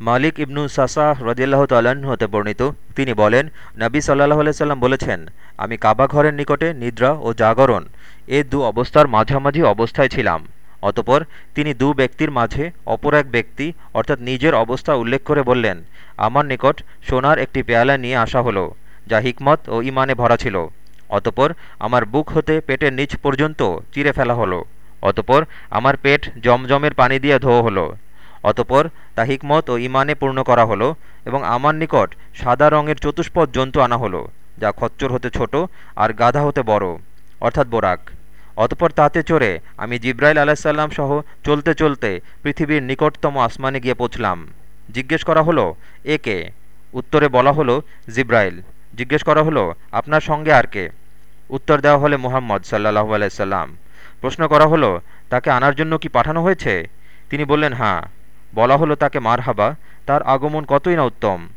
মালিক ইবনু সাসা রদিয়াল্লাহ তাল্লাহ্ন হতে বর্ণিত। তিনি বলেন, নবী সাল্লাহ সাল্লাম বলেছেন, আমি কাবা ঘরের নিকটে নিদ্রা ও জাগরণ, এ দু অবস্থার মাঝামাঝি অবস্থায় ছিলাম। অতপর তিনি দু ব্যক্তির মাঝে অপর এক ব্যক্তি, অর্থাৎ নিজের অবস্থা উল্লেখ করে বললেন, আমার নিকট সোনার একটি পেয়ালা নিয়ে আসা হলো, যা হিকমত ও ইমানে ভরা ছিল। অতপর আমার বুক হতে পেটের নিচ পর্যন্ত চিরে ফেলা হলো। অতপর আমার পেট জমজমের পানি দিয়ে ধোয়া হলো। অতপর তা হিকমত ও ইমানে পূর্ণ করা হলো এবং আমার নিকট সাদা রঙের চতুষ্পদ জন্তু আনা হলো, যা খচ্চর হতে ছোট আর গাধা হতে বড়, অর্থাৎ বোরাক। অতপর তাতে চড়ে আমি জিব্রাইল আলাহিসাল্লাম সহ চলতে চলতে পৃথিবীর নিকটতম আসমানে গিয়ে পৌঁছলাম। জিজ্ঞেস করা হলো, এ কে? উত্তরে বলা হলো, জিব্রাইল। জিজ্ঞেস করা হলো, আপনার সঙ্গে আর কে? উত্তর দেওয়া হলে, মোহাম্মদ সাল্লাহু আলাইসাল্লাম প্রশ্ন করা হলো, তাকে আনার জন্য কি পাঠানো হয়েছে? তিনি বললেন হ্যাঁ। বলা হলো তাকে মারহাবা, তার আগমন কতই না উত্তম।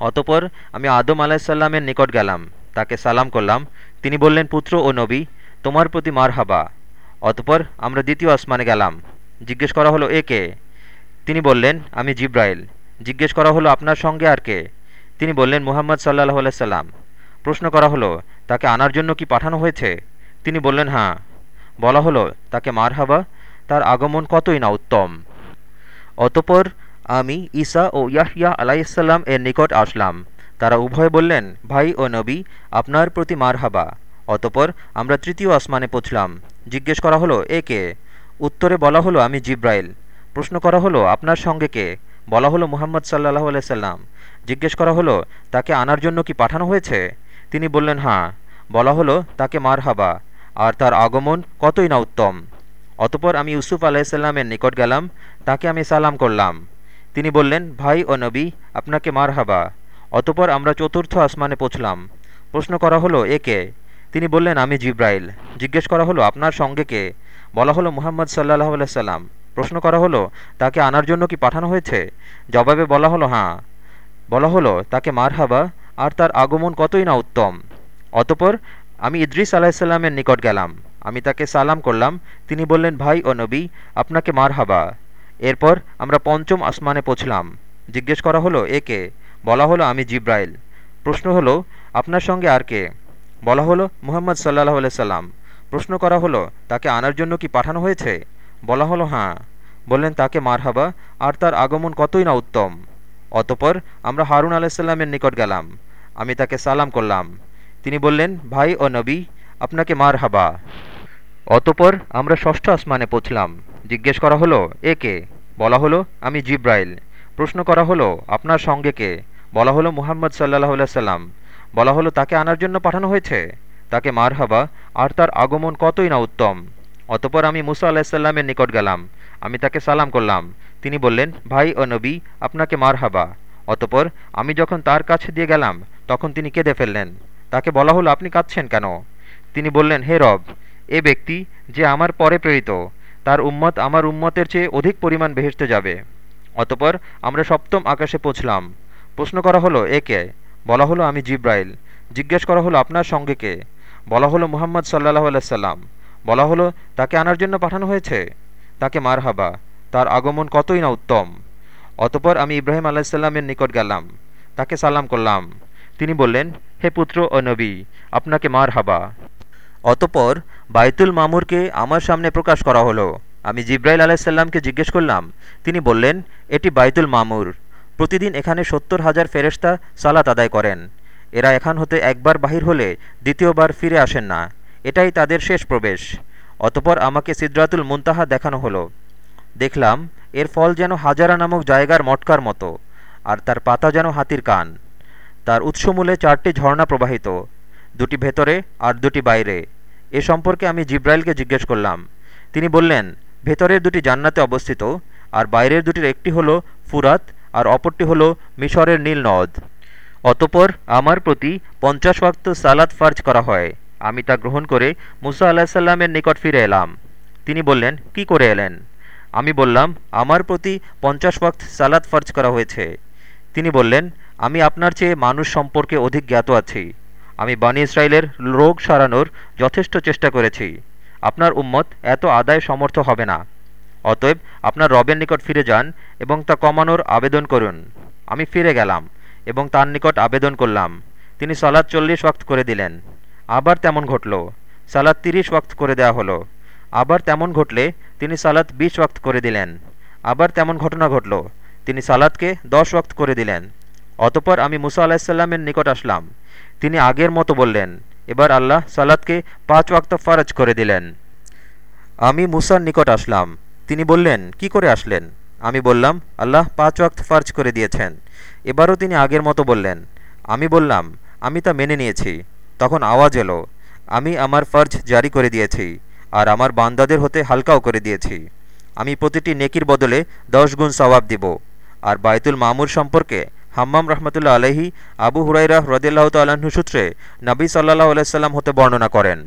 অতপর আমি আদম আলাহিসাল্লামের নিকট গেলাম, তাকে সালাম করলাম। তিনি বললেন, পুত্র ও নবী, তোমার প্রতি মারহাবা। অতপর আমরা দ্বিতীয় আসমানে গেলাম। জিজ্ঞেস করা হলো, এ কে? তিনি বললেন, আমি জিব্রাইল। জিজ্ঞেস করা হলো, আপনার সঙ্গে আর কে? তিনি বললেন, মুহাম্মদ সাল্লাহ আলাইসাল্লাম প্রশ্ন করা হলো, তাকে আনার জন্য কি পাঠানো হয়েছে? তিনি বললেন হ্যাঁ। বলা হলো, তাকে মারহাবা, তার আগমন কতই না উত্তম? অতপর আমি ঈসা ও ইয়াহিয়া আলাইসাল্লাম এর নিকট আসলাম। তারা উভয় বললেন, ভাই ও নবী, আপনার প্রতি মারহাবা। অতপর আমরা তৃতীয় আসমানে পৌঁছলাম। জিজ্ঞেস করা হলো, এ কে? উত্তরে বলা হলো, আমি জিব্রাইল। প্রশ্ন করা হলো, আপনার সঙ্গে কে? বলা হলো, মুহাম্মদ সাল্লাহ আলাইসাল্লাম জিজ্ঞেস করা হলো, তাকে আনার জন্য কি পাঠানো হয়েছে? তিনি বললেন হ্যাঁ। বলা হলো, তাকে মারহাবা। আর তার আগমন কতই না উত্তম। অতপর আমি ইউসুফ আলাইসাল্লামের নিকট গেলাম, তাকে আমি সালাম করলাম। তিনি বললেন, ভাই ও নবী, আপনাকে মার হাবা অতপর আমরা চতুর্থ আসমানে পৌঁছলাম। প্রশ্ন করা হলো, এ কে? তিনি বললেন, আমি জিব্রাইল। জিজ্ঞেস করা হলো, আপনার সঙ্গে কে? বলা হলো, মুহাম্মদ সাল্লাহ সাল্লাম। প্রশ্ন করা হলো, তাকে আনার জন্য কি পাঠানো হয়েছে? জবাবে বলা হলো হ্যাঁ। বলা হলো, তাকে মার হাবা আর তার আগমন কতই না উত্তম। অতপর আমি ইদ্রিস আলাহিসাল্লামের নিকট গেলাম। আমি তাকে সালাম করলাম। তিনি বললেন, ভাই ও নবী, আপনাকে মার হাবা এরপর আমরা পঞ্চম আসমানে পৌঁছলাম। জিজ্ঞেস করা হলো, এ কে? বলা হলো, আমি জিব্রাইল। প্রশ্ন হলো, আপনার সঙ্গে আর কে? বলা হলো, মুহাম্মদ সাল্লাহ সাল্লাম। প্রশ্ন করা হলো, তাকে আনার জন্য কি পাঠানো হয়েছে? বলা হলো হ্যাঁ। বললেন, তাকে মারহাবা, আর তার আগমন কতই না উত্তম। অতপর আমরা হারুন আলাইসাল্লামের নিকট গেলাম। আমি তাকে সালাম করলাম। তিনি বললেন, ভাই ও নবী, আপনাকে মার হাবা অতপর আমরা ষষ্ঠ আসমানে পৌঁছলাম। জিজ্ঞেস করা হলো, এ কে? বলা হলো, আমি জিব্রাইল। প্রশ্ন করা হলো, আপনার সঙ্গে কে? বলা হলো, মুহাম্মদ সাল্লাহ সাল্লাম বলা হলো, তাকে আনার জন্য পাঠানো হয়েছে? তাকে মার হাবা আর তার আগমন কতই না উত্তম। অতপর আমি মুসা আলাহিসাল্লামের নিকট গেলাম। আমি তাকে সালাম করলাম। তিনি বললেন, ভাই ও নবী, আপনাকে মার হাবা অতপর আমি যখন তার কাছে দিয়ে গেলাম, তখন তিনি কেঁদে ফেললেন। তাকে বলা হলো, আপনি কাঁদছেন কেন? তিনি বললেন, হে রব এ ব্যক্তি যে আমার পরে প্রেরিত, তার উম্মত আমার উম্মতের চেয়ে অধিক পরিমাণ বেহেসতে যাবে। অতপর আমরা সপ্তম আকাশে পৌঁছলাম। প্রশ্ন করা হলো, এ কে? বলা হলো, আমি জিব্রাইল। জিজ্ঞেস করা হলো, আপনার সঙ্গে কে? বলা হলো, মুহাম্মদ সাল্লাহ আলাইসাল্লাম বলা হলো, তাকে আনার জন্য পাঠানো হয়েছে? তাকে মার হাবা তার আগমন কতই না উত্তম? অতপর আমি ইব্রাহিম আলাইসাল্লামের নিকট গেলাম। তাকে সালাম করলাম। তিনি বললেন, হে পুত্র ও নবী, আপনাকে মার হাবা অতপর বাইতুল মামুরকে আমার সামনে প্রকাশ করা হলো। আমি জিব্রাইল আলাইসাল্লামকে জিজ্ঞেস করলাম, তিনি বললেন, এটি বাইতুল মামুর। প্রতিদিন এখানে সত্তর হাজার ফেরেস্তা সালাত আদায় করেন। এরা এখান হতে একবার বাহির হলে দ্বিতীয়বার ফিরে আসেন না। এটাই তাদের শেষ প্রবেশ। অতপর আমাকে সিদ্রাতুল মুনতাহা দেখানো হলো। দেখলাম, এর ফল যেন হাজারা নামক জায়গার মটকার মতো, আর তার পাতা যেন হাতির কান। তার উৎসমূলে চারটি ঝর্ণা প্রবাহিত, দুটি ভেতরে আর দুটি বাইরে। এ সম্পর্কে আমি জিব্রাইলকে জিজ্ঞেস করলাম। তিনি বললেন, ভেতরের দুটি জান্নাতে অবস্থিত, আর বাইরের দুটির একটি হলো ফুরাত আর অপরটি হলো মিশরের নীল নদ। অতপর আমার প্রতি পঞ্চাশ ওয়াক্ত সালাদ ফার্জ করা হয়। আমি তা গ্রহণ করে মুসা আলাহিসাল্লামের নিকট ফিরে এলাম। তিনি বললেন, কি করে এলেন? আমি বললাম, আমার প্রতি পঞ্চাশ ওয়াক্ত সালাদ ফার্জ করা হয়েছে। তিনি বললেন, আমি আপনার চেয়ে মানুষ সম্পর্কে অধিক জ্ঞাত আছি। আমি বানি ইসরায়েলের রোগ সারানোর যথেষ্ট চেষ্টা করেছি। আপনার উম্মত এত আদায় সমর্থ হবে না। অতএব আপনার রবের নিকট ফিরে যান এবং তা কমানোর আবেদন করুন। আমি ফিরে গেলাম এবং তার নিকট আবেদন করলাম। তিনি সালাদ চল্লিশ ওয়াক্ত করে দিলেন। আবার তেমন ঘটল। সালাদ তিরিশ ওয়াক্ত করে দেওয়া হলো। আবার তেমন ঘটলে তিনি সালাত বিশ ওয়াক্ত করে দিলেন। আবার তেমন ঘটনা ঘটল। তিনি সালাদকে দশ ওয়াক্ত করে দিলেন। অতপর আমি মুসা আলাহিসাল্লামের নিকট আসলাম। তিনি আগের মতো বললেন, এবার আল্লাহ সালাদকে পাঁচ ওয়াক্ত ফরজ করে দিলেন। আমি মুসার নিকট আসলাম। তিনি বললেন, কি করে আসলেন? আমি বললাম, আল্লাহ পাঁচ ওয়াক্ত ফার্জ করে দিয়েছেন। এবারও তিনি আগের মতো বললেন, আমি বললাম, আমি তা মেনে নিয়েছি। তখন আওয়াজ এলো, আমি আমার ফর্জ জারি করে দিয়েছি, আর আমার বান্দাদের হতে হালকাও করে দিয়েছি। আমি প্রতিটি নেকির বদলে দশ গুণ সওয়াব দিব, আর বায়তুল মামুর সম্পর্কে হাম্মাম রহমতুল্লা আলহি আবু হুরাইরা হ্রদিল্লাহ তাল্লাহ্ন সূত্রে নবী সাল্লাহ আলাইসাল্লাম হতে বর্ণনা করেন।